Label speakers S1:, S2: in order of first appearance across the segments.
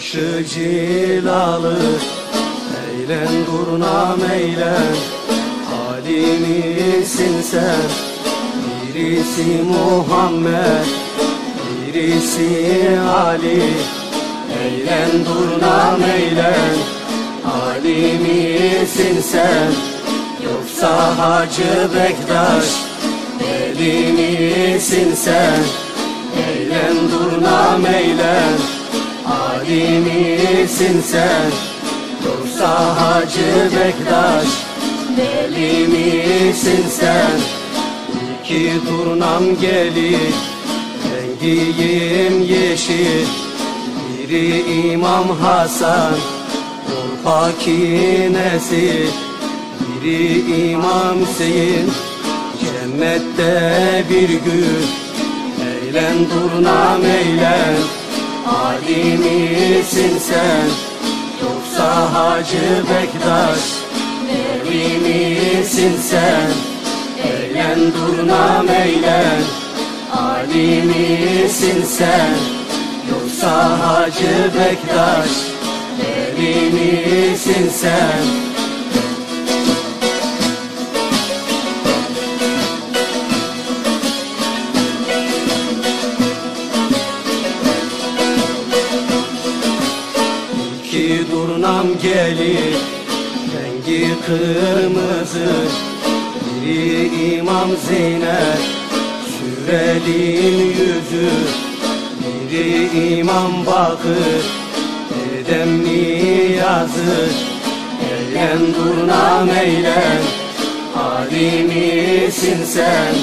S1: Kaşı cilalı. Eğlen durnam eğlen. Halimisin sen? Birisi Muhammed Birisi Ali. Eğlen durnam eğlen. Halimisin sen? Yoksa Hacı Bektaş Deli misin sen Eğlen durnam eğlen. Ali misin sen. Yoksa Hacı Bektaş. Deli misin sen? İki durnam gelir. Rengiyim yeşil. Biri İmam Hasan. Urfaki nesil Biri İmam Hüseyin. Cennette bir gün Eğlen durnam eğlen. Ali misin sen? Yoksa Hacı Bektaş Deli misin sen? Eğlen durnam eğlen. Ali misin sen? Yoksa Hacı Bektaş Deli misin sen gelir. Rengi kırmızı Biri İmam Zeynep. Sürelin yüzü Biri İmam Bakır. Dedem Niyazı Eğlen durnam eğlen Ali misin sen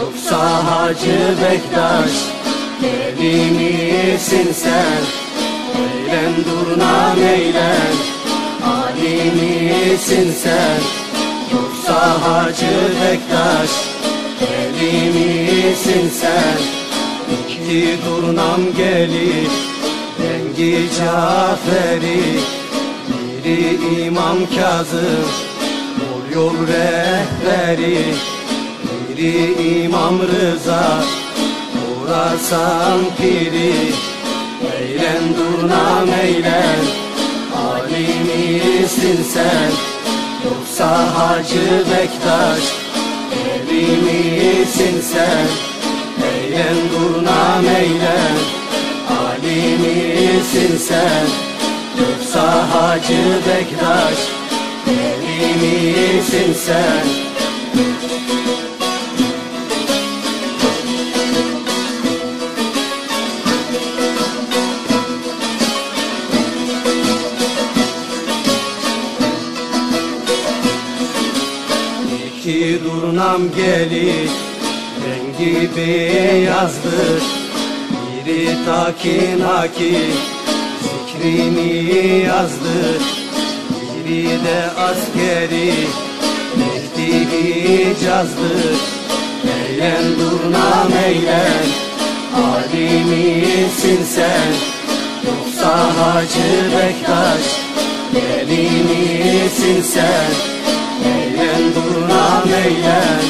S1: Yoksa Hacı Bektaş. Deli misin sen Eğlen durnam eğlen Ali misin sen? Yoksa Hacı Bektaş Deli misin sen? İki durnam gelir Rengi Caferi. Biri İmam Kazım Mor rehberi. Biri İmam Rıza Uğrasan piri Eğlen durnam eğlen. Ali misin sen. Yoksa Hacı Bektaş Deli misin sen. Eğlen durnam eğlen. Ali misin sen. Yoksa Hacı Bektaş Deli misin sen İki durnam gelir Rengi beyazdır Biri takin haki Zikrini yazdır Biri de askeri Mehdi Hicazdır Eğlen durnam eğlen Ali misin sen. Yoksa Hacı Bektaş Deli misin sen eğlen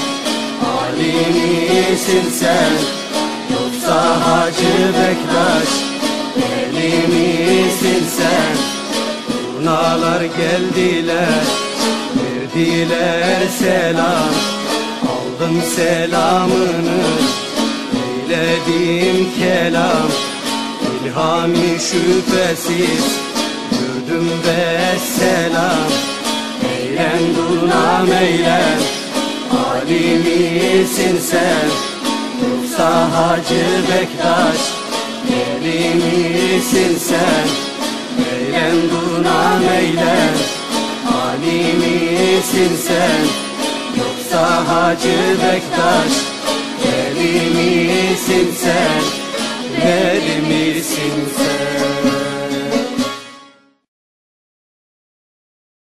S1: Ali misin sen. Yoksa Hacı Bektaş Deli misin sen. Turnalar geldiler Verdiler selam. Aldım selamını Eyledim kelam. İlhami şüphesiz Gördüm ve selam. Eğlen durnam eğlen Ali misin sen Yoksa Hacı Bektaş. Deli misin sen Eğlen durnam eğlen Ali misin sen Yoksa Hacı Bektaş? Misin sen